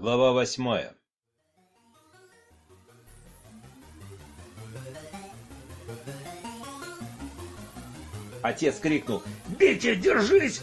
Глава восьмая Отец крикнул «Бити, держись!»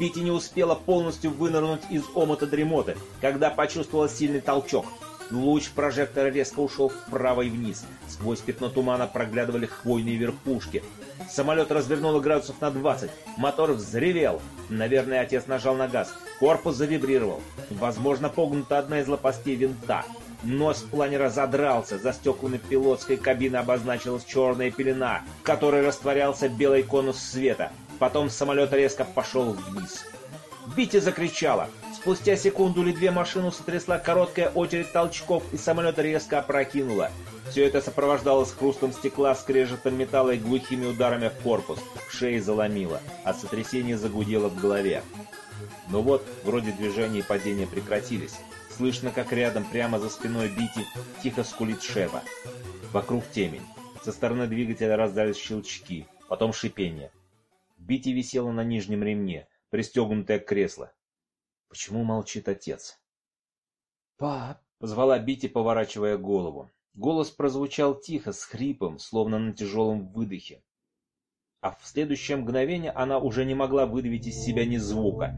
Бити не успела полностью вынырнуть из омута дремоты, когда почувствовала сильный толчок. Луч прожектора резко ушел вправо и вниз. Сквозь пятно тумана проглядывали хвойные верхушки. Самолет развернуло градусов на 20. Мотор взревел. Наверное, отец нажал на газ. Корпус завибрировал. Возможно, погнута одна из лопастей винта. Нос планера задрался, за стеклами пилотской кабины обозначилась черная пелена, в которой растворялся белый конус света. Потом самолет резко пошел вниз. Бити закричала. Спустя секунду или две машину сотрясла короткая очередь толчков, и самолет резко опрокинула. Все это сопровождалось хрустом стекла, скрежетом металла и глухими ударами в корпус. В шее заломило, а сотрясение загудело в голове. Но вот, вроде движения и падения прекратились. Слышно, как рядом, прямо за спиной Бити, тихо скулит Шева. Вокруг темень. Со стороны двигателя раздались щелчки, потом шипение. Бити висела на нижнем ремне, пристегнутая к креслу. Почему молчит отец? «Пап!» — позвала Бити, поворачивая голову. Голос прозвучал тихо, с хрипом, словно на тяжелом выдохе. А в следующее мгновение она уже не могла выдавить из себя ни звука.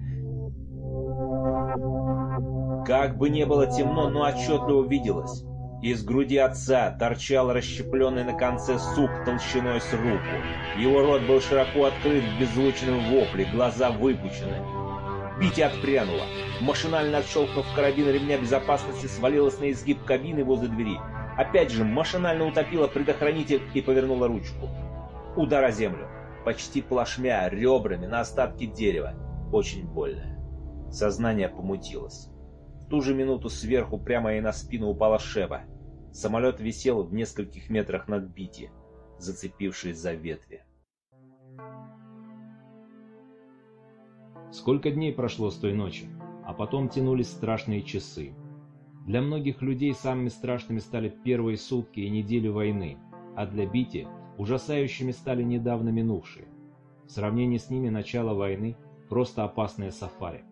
Как бы не было темно, но отчетливо виделось. Из груди отца торчал расщепленный на конце сук толщиной с руку. Его рот был широко открыт в беззвучном вопле, глаза выпучены. Бити отпрянула. Машинально отщелкнув карабин ремня безопасности, свалилась на изгиб кабины возле двери. Опять же, машинально утопила предохранитель и повернула ручку. Удар о землю. Почти плашмя, ребрами на остатки дерева. Очень больно. Сознание помутилось. В ту же минуту сверху прямо ей на спину упала Шева. Самолет висел в нескольких метрах над Бити, зацепившись за ветви. Сколько дней прошло с той ночи, а потом тянулись страшные часы. Для многих людей самыми страшными стали первые сутки и недели войны, а для Бити ужасающими стали недавно минувшие. В сравнении с ними начало войны – просто опасное сафари.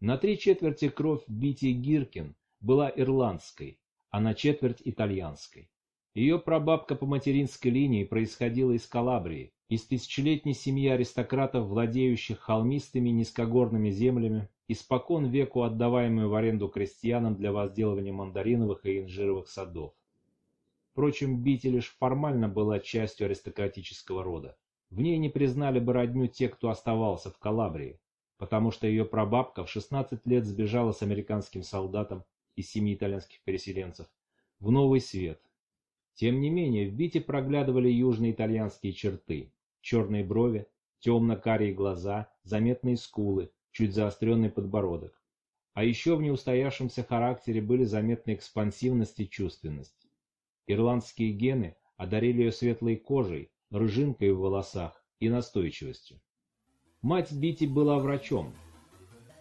На три четверти кровь Бити Гиркин была ирландской, а на четверть итальянской. Ее прабабка по материнской линии происходила из Калабрии, из тысячелетней семьи аристократов, владеющих холмистыми низкогорными землями, испокон веку отдаваемую в аренду крестьянам для возделывания мандариновых и инжировых садов. Впрочем, Бити лишь формально была частью аристократического рода. В ней не признали бы родню те, кто оставался в Калабрии, потому что ее прабабка в 16 лет сбежала с американским солдатом из семьи итальянских переселенцев в Новый Свет. Тем не менее, в Бите проглядывали южные итальянские черты. Черные брови, темно-карие глаза, заметные скулы, чуть заостренный подбородок. А еще в неустоявшемся характере были заметны экспансивность и чувственность. Ирландские гены одарили ее светлой кожей, рыжинкой в волосах и настойчивостью. Мать Бити была врачом.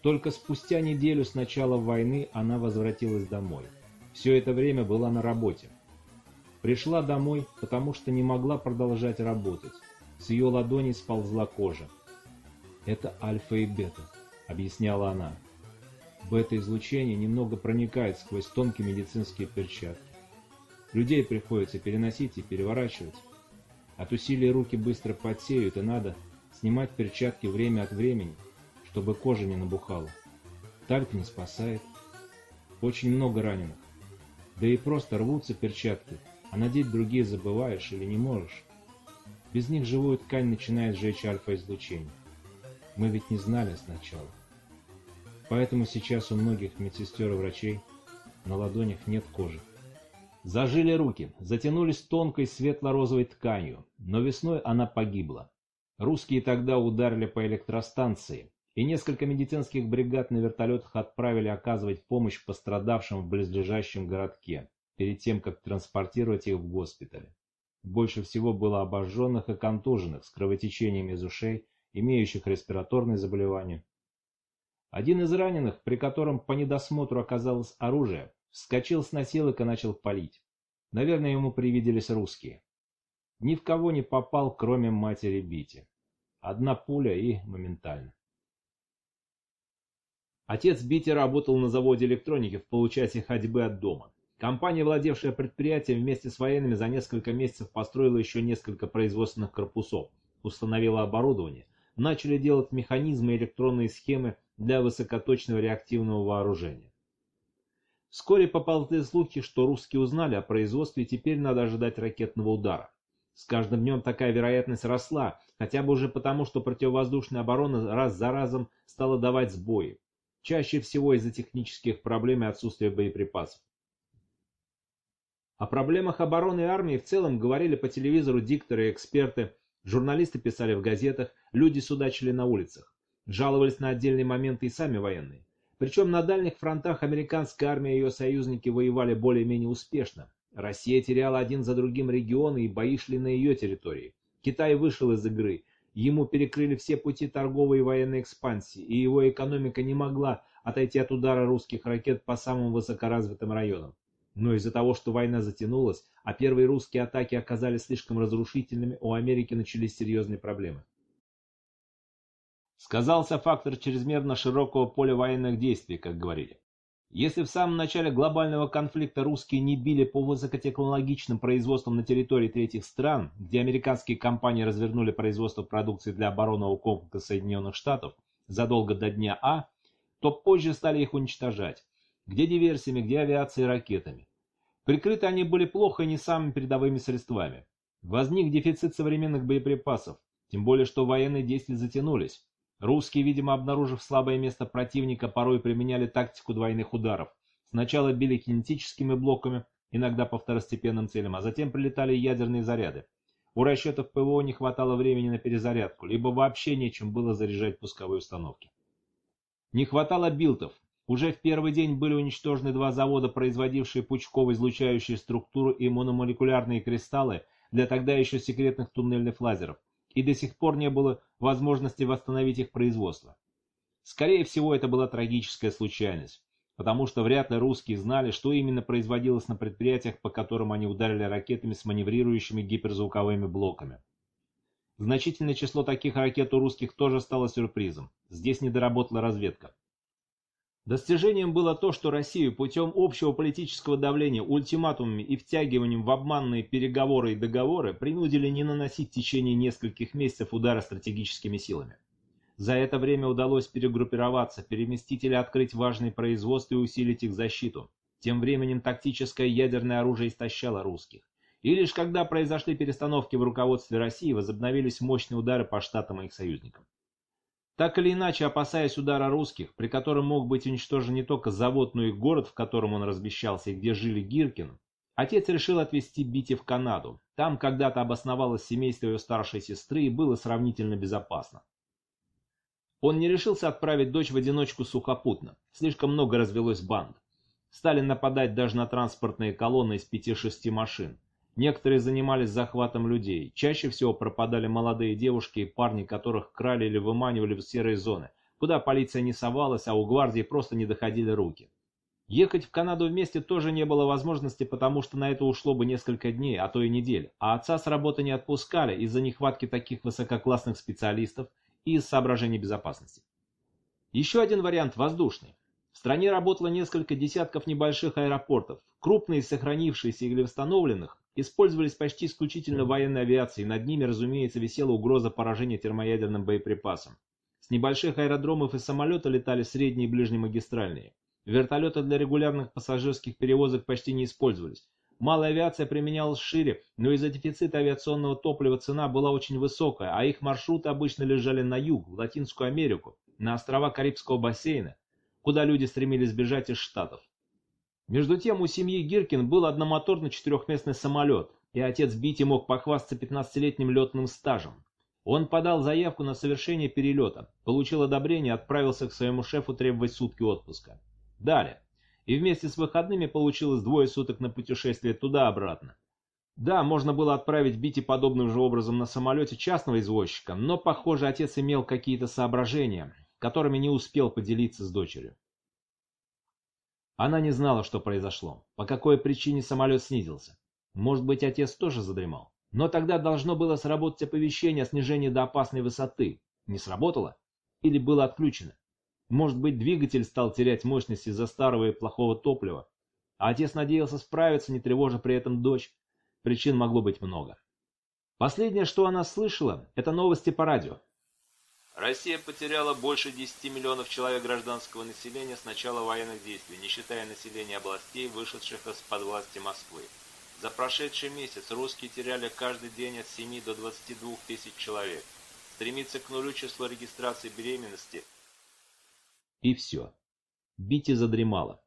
Только спустя неделю с начала войны она возвратилась домой. Все это время была на работе. Пришла домой, потому что не могла продолжать работать. С ее ладони сползла кожа. «Это альфа и бета», — объясняла она. Бета-излучение немного проникает сквозь тонкие медицинские перчатки. Людей приходится переносить и переворачивать. От усилий руки быстро потеют, и надо Снимать перчатки время от времени, чтобы кожа не набухала. Тальк не спасает. Очень много раненых. Да и просто рвутся перчатки, а надеть другие забываешь или не можешь. Без них живую ткань начинает сжечь альфа-излучение. Мы ведь не знали сначала. Поэтому сейчас у многих медсестер и врачей на ладонях нет кожи. Зажили руки, затянулись тонкой светло-розовой тканью, но весной она погибла. Русские тогда ударили по электростанции, и несколько медицинских бригад на вертолетах отправили оказывать помощь пострадавшим в близлежащем городке, перед тем, как транспортировать их в госпиталь. Больше всего было обожженных и контуженных с кровотечением из ушей, имеющих респираторные заболевания. Один из раненых, при котором по недосмотру оказалось оружие, вскочил с носилок и начал палить. Наверное, ему привиделись русские. Ни в кого не попал, кроме матери Бити. Одна пуля и моментально. Отец Бити работал на заводе электроники в получасе ходьбы от дома. Компания, владевшая предприятием, вместе с военными за несколько месяцев построила еще несколько производственных корпусов, установила оборудование, начали делать механизмы и электронные схемы для высокоточного реактивного вооружения. Вскоре поползли слухи, что русские узнали о производстве и теперь надо ожидать ракетного удара. С каждым днем такая вероятность росла, хотя бы уже потому, что противовоздушная оборона раз за разом стала давать сбои. Чаще всего из-за технических проблем и отсутствия боеприпасов. О проблемах обороны армии в целом говорили по телевизору дикторы и эксперты, журналисты писали в газетах, люди судачили на улицах. Жаловались на отдельные моменты и сами военные. Причем на дальних фронтах американская армия и ее союзники воевали более-менее успешно. Россия теряла один за другим регионы и бои шли на ее территории. Китай вышел из игры, ему перекрыли все пути торговой и военной экспансии, и его экономика не могла отойти от удара русских ракет по самым высокоразвитым районам. Но из-за того, что война затянулась, а первые русские атаки оказались слишком разрушительными, у Америки начались серьезные проблемы. Сказался фактор чрезмерно широкого поля военных действий, как говорили. Если в самом начале глобального конфликта русские не били по высокотехнологичным производствам на территории третьих стран, где американские компании развернули производство продукции для оборонного комплекса Соединенных Штатов задолго до дня А, то позже стали их уничтожать. Где диверсиями, где авиацией и ракетами. Прикрыты они были плохо и не самыми передовыми средствами. Возник дефицит современных боеприпасов, тем более что военные действия затянулись. Русские, видимо, обнаружив слабое место противника, порой применяли тактику двойных ударов. Сначала били кинетическими блоками, иногда по второстепенным целям, а затем прилетали ядерные заряды. У расчетов ПВО не хватало времени на перезарядку, либо вообще нечем было заряжать пусковые установки. Не хватало билтов. Уже в первый день были уничтожены два завода, производившие пучково-излучающие структуры и мономолекулярные кристаллы для тогда еще секретных туннельных лазеров и до сих пор не было возможности восстановить их производство. Скорее всего, это была трагическая случайность, потому что вряд ли русские знали, что именно производилось на предприятиях, по которым они ударили ракетами с маневрирующими гиперзвуковыми блоками. Значительное число таких ракет у русских тоже стало сюрпризом. Здесь не доработала разведка. Достижением было то, что Россию путем общего политического давления, ультиматумами и втягиванием в обманные переговоры и договоры принудили не наносить в течение нескольких месяцев удара стратегическими силами. За это время удалось перегруппироваться, переместить или открыть важные производства и усилить их защиту. Тем временем тактическое ядерное оружие истощало русских. И лишь когда произошли перестановки в руководстве России, возобновились мощные удары по штатам и их союзникам. Так или иначе, опасаясь удара русских, при котором мог быть уничтожен не только завод, но и город, в котором он размещался и где жили Гиркин, отец решил отвезти Бити в Канаду. Там когда-то обосновалось семейство ее старшей сестры и было сравнительно безопасно. Он не решился отправить дочь в одиночку сухопутно, слишком много развелось банд. Стали нападать даже на транспортные колонны из пяти-шести машин. Некоторые занимались захватом людей. Чаще всего пропадали молодые девушки и парни, которых крали или выманивали в серые зоны, куда полиция не совалась, а у гвардии просто не доходили руки. Ехать в Канаду вместе тоже не было возможности, потому что на это ушло бы несколько дней, а то и недель, а отца с работы не отпускали из-за нехватки таких высококлассных специалистов и из соображений безопасности. Еще один вариант – воздушный. В стране работало несколько десятков небольших аэропортов, крупные сохранившиеся или восстановленных, использовались почти исключительно военной авиацией, над ними, разумеется, висела угроза поражения термоядерным боеприпасом. С небольших аэродромов и самолета летали средние и ближнемагистральные. Вертолеты для регулярных пассажирских перевозок почти не использовались. Малая авиация применялась шире, но из-за дефицита авиационного топлива цена была очень высокая, а их маршруты обычно лежали на юг, в Латинскую Америку, на острова Карибского бассейна, куда люди стремились бежать из Штатов. Между тем у семьи Гиркин был одномоторный четырехместный самолет, и отец Бити мог похвастаться 15-летним летным стажем. Он подал заявку на совершение перелета, получил одобрение и отправился к своему шефу требовать сутки отпуска. Далее. И вместе с выходными получилось двое суток на путешествие туда-обратно. Да, можно было отправить Бити подобным же образом на самолете частного извозчика, но, похоже, отец имел какие-то соображения, которыми не успел поделиться с дочерью. Она не знала, что произошло, по какой причине самолет снизился. Может быть, отец тоже задремал. Но тогда должно было сработать оповещение о снижении до опасной высоты. Не сработало? Или было отключено? Может быть, двигатель стал терять мощность из-за старого и плохого топлива, а отец надеялся справиться, не тревожа при этом дочь. Причин могло быть много. Последнее, что она слышала, это новости по радио. Россия потеряла больше 10 миллионов человек гражданского населения с начала военных действий, не считая населения областей, вышедших из-под власти Москвы. За прошедший месяц русские теряли каждый день от 7 до 22 тысяч человек. Стремится к нулю число регистрации беременности. И все. Бити задремала.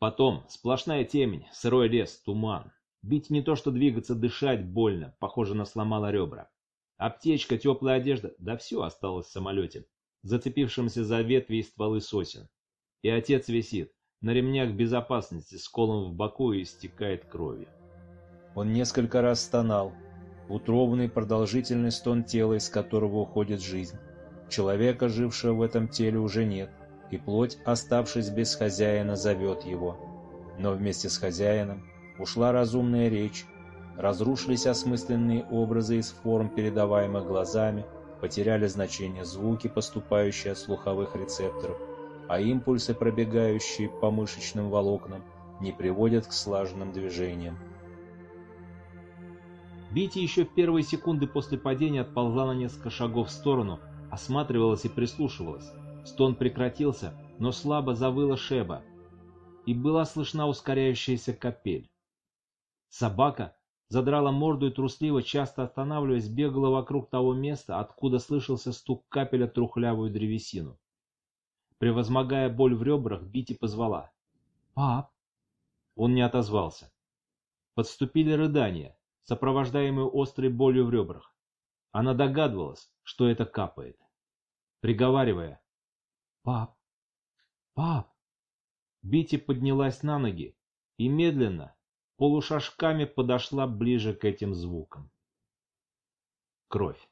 Потом сплошная темень, сырой лес, туман. Бить не то что двигаться, дышать больно, похоже на сломала ребра. Аптечка, теплая одежда, да все осталось в самолете, зацепившемся за ветви и стволы сосен. И отец висит, на ремнях безопасности, с колом в боку и истекает кровью. Он несколько раз стонал. Утробный продолжительный стон тела, из которого уходит жизнь. Человека, жившего в этом теле, уже нет, и плоть, оставшись без хозяина, зовет его. Но вместе с хозяином ушла разумная речь, Разрушились осмысленные образы из форм, передаваемых глазами, потеряли значение звуки, поступающие от слуховых рецепторов, а импульсы, пробегающие по мышечным волокнам, не приводят к слаженным движениям. Бити еще в первые секунды после падения отползла на несколько шагов в сторону, осматривалась и прислушивалась. Стон прекратился, но слабо завыла Шеба, и была слышна ускоряющаяся капель. Собака, задрала морду и трусливо, часто останавливаясь, бегала вокруг того места, откуда слышался стук капеля трухлявую древесину. Превозмогая боль в ребрах, Бити позвала. «Пап!» Он не отозвался. Подступили рыдания, сопровождаемые острой болью в ребрах. Она догадывалась, что это капает. Приговаривая. «Пап! Пап!» Бити поднялась на ноги и медленно, полушажками подошла ближе к этим звукам. Кровь.